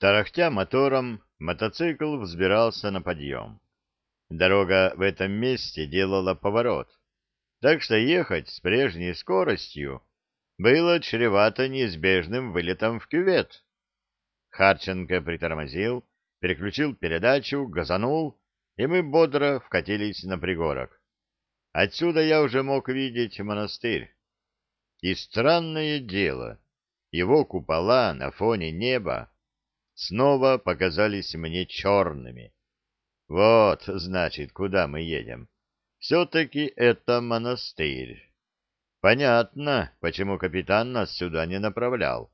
Тарахтя мотором, мотоцикл взбирался на подъем. Дорога в этом месте делала поворот, так что ехать с прежней скоростью было чревато неизбежным вылетом в кювет. Харченко притормозил, переключил передачу, газанул, и мы бодро вкатились на пригорок. Отсюда я уже мог видеть монастырь. И странное дело, его купола на фоне неба снова показались мне черными. Вот, значит, куда мы едем. Все-таки это монастырь. Понятно, почему капитан нас сюда не направлял.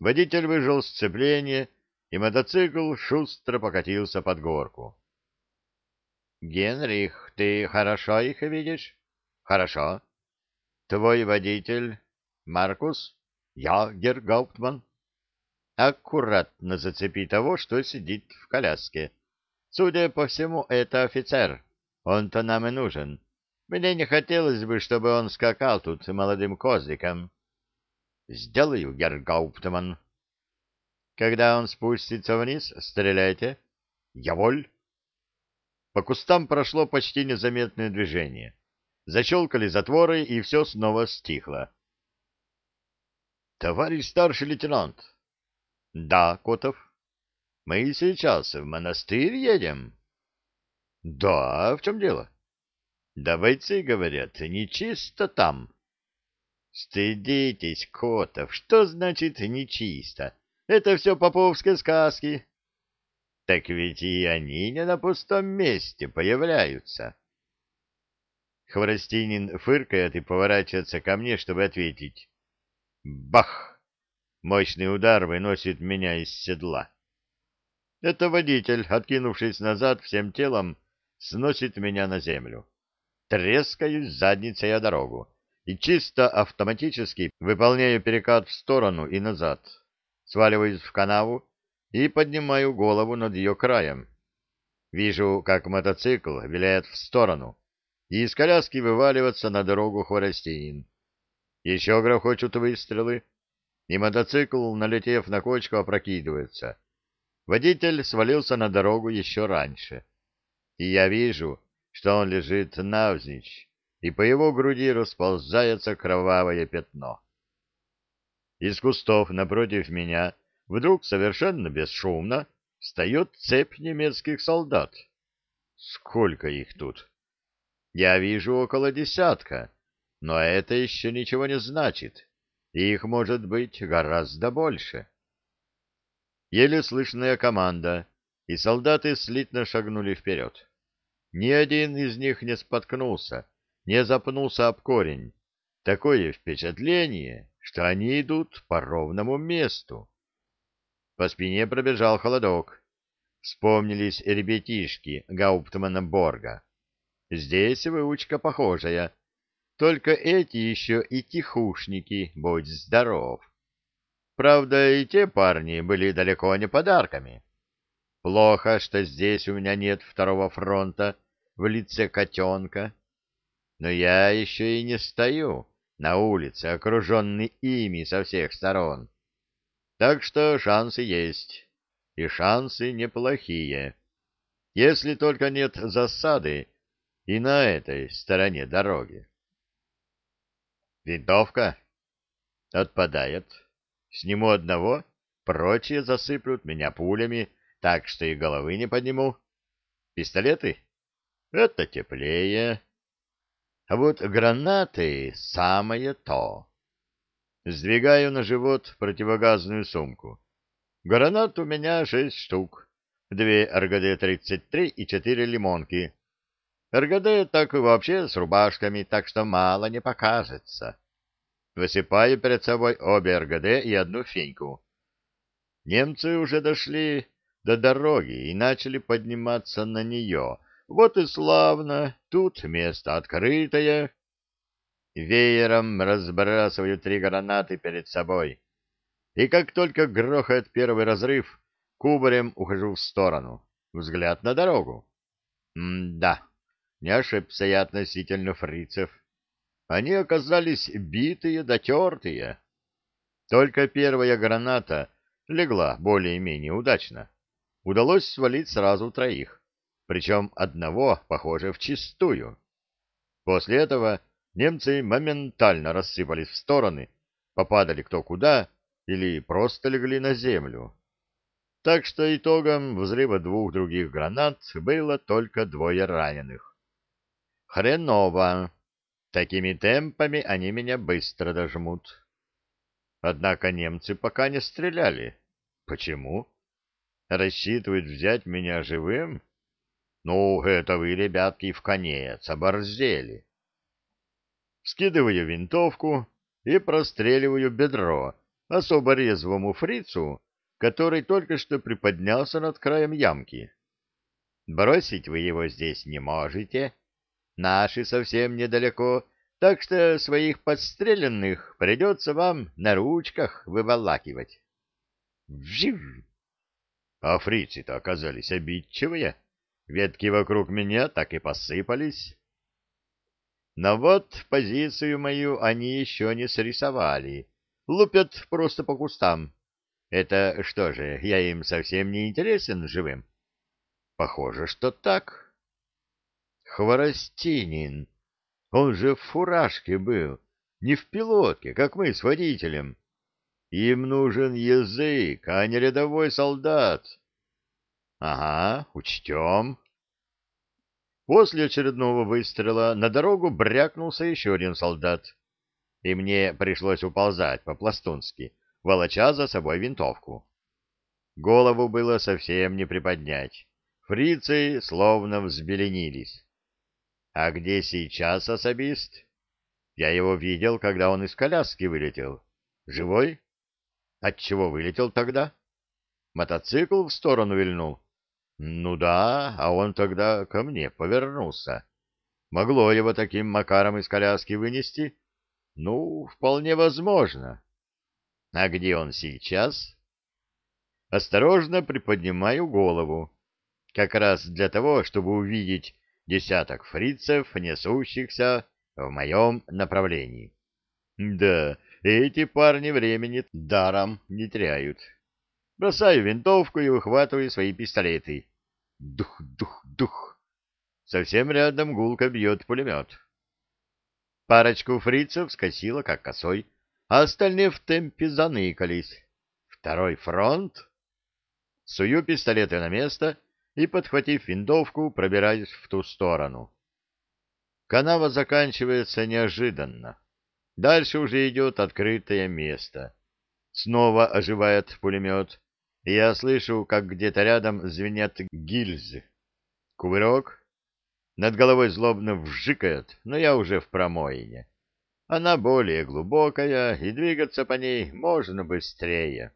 Водитель выжил сцепление, и мотоцикл шустро покатился под горку. — Генрих, ты хорошо их видишь? — Хорошо. — Твой водитель Маркус? — Я, Гергауптман. — Аккуратно зацепи того, что сидит в коляске. Судя по всему, это офицер. Он-то нам и нужен. Мне не хотелось бы, чтобы он скакал тут молодым козликом. — Сделаю, Гергауптман. — Когда он спустится вниз, стреляйте. — Я воль. По кустам прошло почти незаметное движение. Защелкали затворы, и все снова стихло. — Товарищ старший лейтенант. — Да, Котов. — Мы сейчас в монастырь едем? — Да, в чем дело? Да бойцы говорят, нечисто там. Стыдитесь, Котов, что значит нечисто? Это все поповские сказки. Так ведь и они не на пустом месте появляются. Хворостинин фыркает и поворачивается ко мне, чтобы ответить. Бах! Мощный удар выносит меня из седла. Это водитель, откинувшись назад всем телом, сносит меня на землю трескаюсь задницей о дорогу и чисто автоматически выполняю перекат в сторону и назад, сваливаюсь в канаву и поднимаю голову над ее краем. Вижу, как мотоцикл виляет в сторону, и из коляски вываливается на дорогу хворостин. Еще грохочут выстрелы, и мотоцикл, налетев на кочку, опрокидывается. Водитель свалился на дорогу еще раньше. И я вижу, что он лежит навзничь, и по его груди расползается кровавое пятно. Из кустов напротив меня вдруг совершенно бесшумно встает цепь немецких солдат. Сколько их тут? Я вижу около десятка, но это еще ничего не значит. Их может быть гораздо больше. Еле слышная команда, и солдаты слитно шагнули вперед. Ни один из них не споткнулся, не запнулся об корень. Такое впечатление, что они идут по ровному месту. По спине пробежал холодок. Вспомнились ребятишки Гауптмана Борга. Здесь выучка похожая. Только эти еще и тихушники, будь здоров. Правда, и те парни были далеко не подарками. Плохо, что здесь у меня нет второго фронта, в лице котенка. Но я еще и не стою на улице, окруженный ими со всех сторон. Так что шансы есть, и шансы неплохие, если только нет засады и на этой стороне дороги. Винтовка отпадает. Сниму одного, прочие засыплют меня пулями, так что и головы не подниму. Пистолеты это теплее. А вот гранаты — самое то. Сдвигаю на живот противогазную сумку. Гранат у меня шесть штук. Две РГД-33 и четыре лимонки. РГД так и вообще с рубашками, так что мало не покажется. Высыпаю перед собой обе РГД и одну феньку. Немцы уже дошли до дороги и начали подниматься на нее, вот и славно, тут место открытое. Веером разбрасываю три гранаты перед собой. И как только грохает первый разрыв, кубарем ухожу в сторону. Взгляд на дорогу. М-да, не ошибся я относительно фрицев. Они оказались битые, дотертые. Только первая граната легла более-менее удачно, удалось свалить сразу троих, причем одного, похоже, в чистую. После этого немцы моментально рассыпались в стороны, попадали кто куда или просто легли на землю. Так что итогом взрыва двух других гранат было только двое раненых. Хреново. Такими темпами они меня быстро дожмут. Однако немцы пока не стреляли. Почему? Рассчитывают взять меня живым? Ну, это вы, ребятки, в конец оборзели. Скидываю винтовку и простреливаю бедро особо резвому фрицу, который только что приподнялся над краем ямки. Бросить вы его здесь не можете. Наши совсем недалеко, так что своих подстреленных придется вам на ручках выволакивать. Вжив! А фрицы-то оказались обидчивые. Ветки вокруг меня так и посыпались. Но вот позицию мою они еще не срисовали. Лупят просто по кустам. Это что же, я им совсем не интересен живым? Похоже, что так. Хворостинин. Он же в фуражке был, не в пилотке, как мы с водителем. Им нужен язык, а не рядовой солдат. Ага, учтем. После очередного выстрела на дорогу брякнулся еще один солдат, и мне пришлось уползать по-пластунски волоча за собой винтовку. Голову было совсем не приподнять. Фрицы словно взбеленились. А где сейчас особист? Я его видел, когда он из коляски вылетел. Живой? Отчего вылетел тогда? Мотоцикл в сторону вильнул. Ну да, а он тогда ко мне повернулся. Могло его таким макаром из коляски вынести? Ну, вполне возможно. А где он сейчас? Осторожно приподнимаю голову, как раз для того, чтобы увидеть десяток фрицев, несущихся в моем направлении. Да, эти парни времени даром не теряют. Бросаю винтовку и выхватываю свои пистолеты. Дух, дух, дух. Совсем рядом гулко бьет пулемет. Парочку фрицев скосило, как косой, а остальные в темпе заныкались. Второй фронт? Сую пистолеты на место и, подхватив винтовку, пробираюсь в ту сторону. Канава заканчивается неожиданно. Дальше уже идет открытое место. Снова оживает пулемет, и я слышу, как где-то рядом звенят гильзы. Кувырок. Над головой злобно вжикает, но я уже в промоине. Она более глубокая, и двигаться по ней можно быстрее.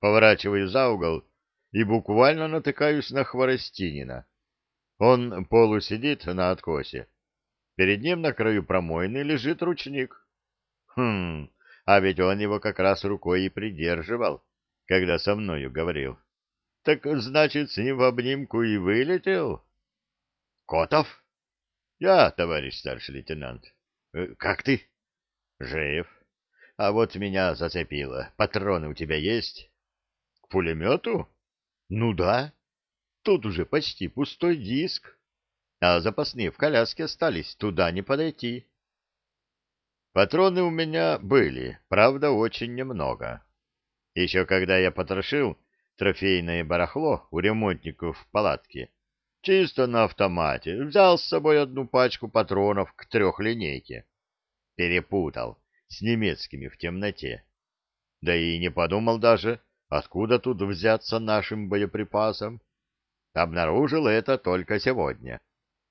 Поворачиваю за угол и буквально натыкаюсь на Хворостинина. Он полусидит на откосе. Перед ним на краю промойны лежит ручник. Хм, а ведь он его как раз рукой и придерживал, когда со мною говорил. Так значит, с ним в обнимку и вылетел? Котов? Я, товарищ старший лейтенант. Э, — Как ты? — Жив. А вот меня зацепило. Патроны у тебя есть? — К пулемету? — Ну да. Тут уже почти пустой диск. А запасные в коляске остались, туда не подойти. Патроны у меня были, правда, очень немного. Еще когда я потрошил трофейное барахло у ремонтников в палатке, чисто на автомате, взял с собой одну пачку патронов к трехлинейке. Перепутал с немецкими в темноте. Да и не подумал даже, откуда тут взяться нашим боеприпасам. Обнаружил это только сегодня,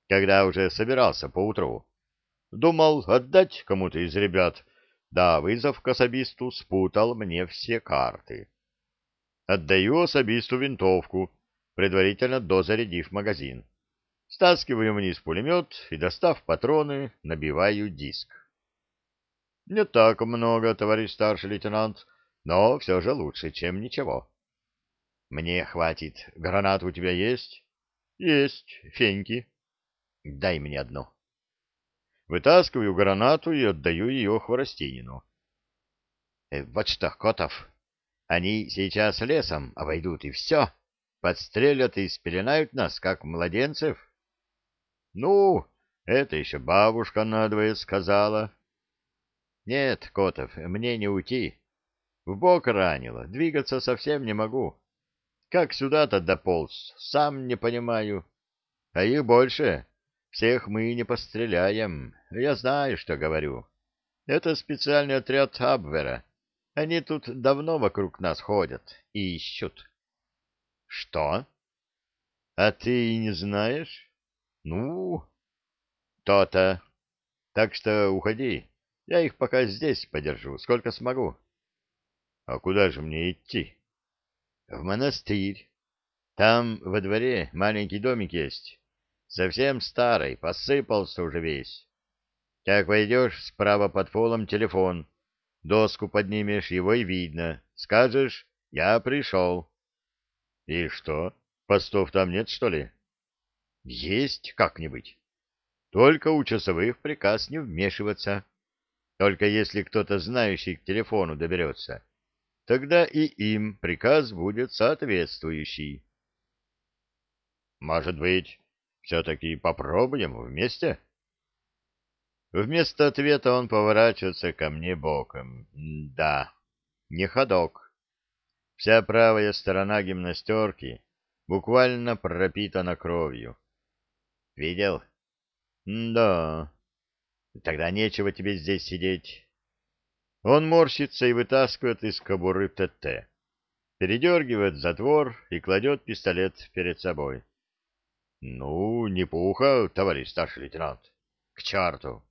когда уже собирался поутру. Думал отдать кому-то из ребят, да, вызов к особисту спутал мне все карты. Отдаю особисту винтовку, предварительно дозарядив магазин. Стаскиваю вниз пулемет и, достав патроны, набиваю диск. Не так много, товарищ старший лейтенант, но все же лучше, чем ничего. Мне хватит. Гранат у тебя есть? Есть. Феньки. Дай мне одну. Вытаскиваю гранату и отдаю ее Хворостинину. Э, вот что, Котов, Они сейчас лесом обойдут, и все. Подстрелят и спеленают нас, как младенцев. Ну, это еще бабушка надвое сказала. Нет, Котов, мне не уйти. В бок ранило, двигаться совсем не могу. Как сюда-то дополз, сам не понимаю. А их больше. Всех мы не постреляем. Я знаю, что говорю. Это специальный отряд Абвера. Они тут давно вокруг нас ходят и ищут. Что? А ты и не знаешь? Ну, то-то. Так что уходи. Я их пока здесь подержу, сколько смогу. А куда же мне идти? В монастырь. Там во дворе маленький домик есть. Совсем старый, посыпался уже весь. Как войдешь, справа под полом телефон. Доску поднимешь, его и видно. Скажешь, я пришел. И что, постов там нет, что ли? Есть как-нибудь. Только у часовых приказ не вмешиваться. Только если кто-то знающий к телефону доберется, тогда и им приказ будет соответствующий. Может быть, все-таки попробуем вместе? Вместо ответа он поворачивается ко мне боком. Да, не ходок. Вся правая сторона гимнастерки буквально пропитана кровью. Видел? Да. Тогда нечего тебе здесь сидеть. Он морщится и вытаскивает из кобуры ТТ. Передергивает затвор и кладет пистолет перед собой. — Ну, не пуха, товарищ старший лейтенант. К черту!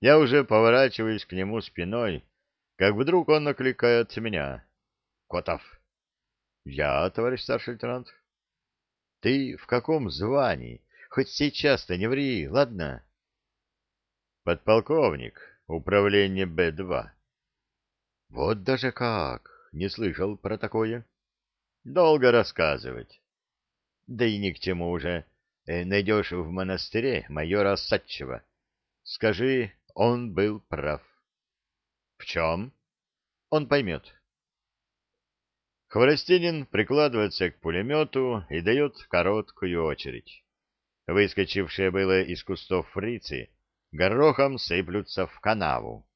Я уже поворачиваюсь к нему спиной, как вдруг он накликает меня. — Котов. — Я, товарищ старший лейтенант. — Ты в каком звании? Хоть сейчас-то не ври, ладно? — Подполковник, управление Б-2. — Вот даже как! Не слышал про такое. — Долго рассказывать. Да и ни к чему уже. Э, найдешь в монастыре майора Сатчева. Скажи, он был прав. — В чем? — Он поймет. Хворостинин прикладывается к пулемету и дает короткую очередь. Выскочившие было из кустов фрицы горохом сыплются в канаву.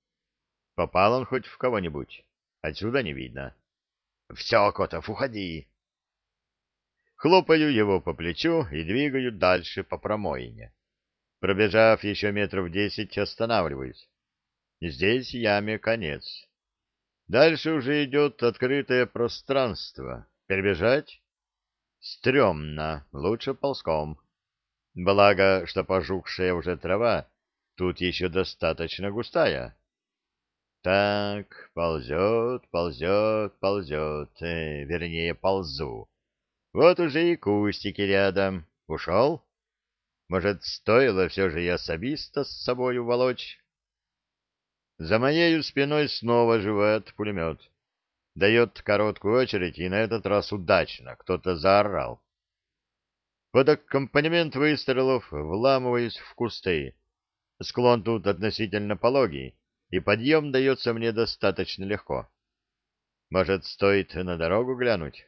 Попал он хоть в кого-нибудь? Отсюда не видно. — Все, Котов, уходи! хлопаю его по плечу и двигаю дальше по промоине. Пробежав еще метров десять, останавливаюсь. Здесь яме конец. Дальше уже идет открытое пространство. Перебежать? Стремно, лучше ползком. Благо, что пожухшая уже трава тут еще достаточно густая. Так, ползет, ползет, ползет, э, вернее, ползу. Вот уже и кустики рядом. Ушел? Может, стоило все же и особиста с собой уволочь? За моею спиной снова живет пулемет. Дает короткую очередь, и на этот раз удачно. Кто-то заорал. Под аккомпанемент выстрелов вламываюсь в кусты. Склон тут относительно пологий, и подъем дается мне достаточно легко. Может, стоит на дорогу глянуть?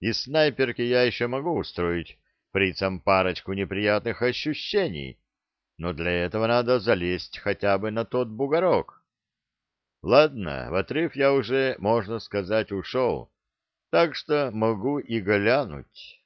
Из снайперки я еще могу устроить фрицам парочку неприятных ощущений, но для этого надо залезть хотя бы на тот бугорок. Ладно, в отрыв я уже, можно сказать, ушел, так что могу и глянуть.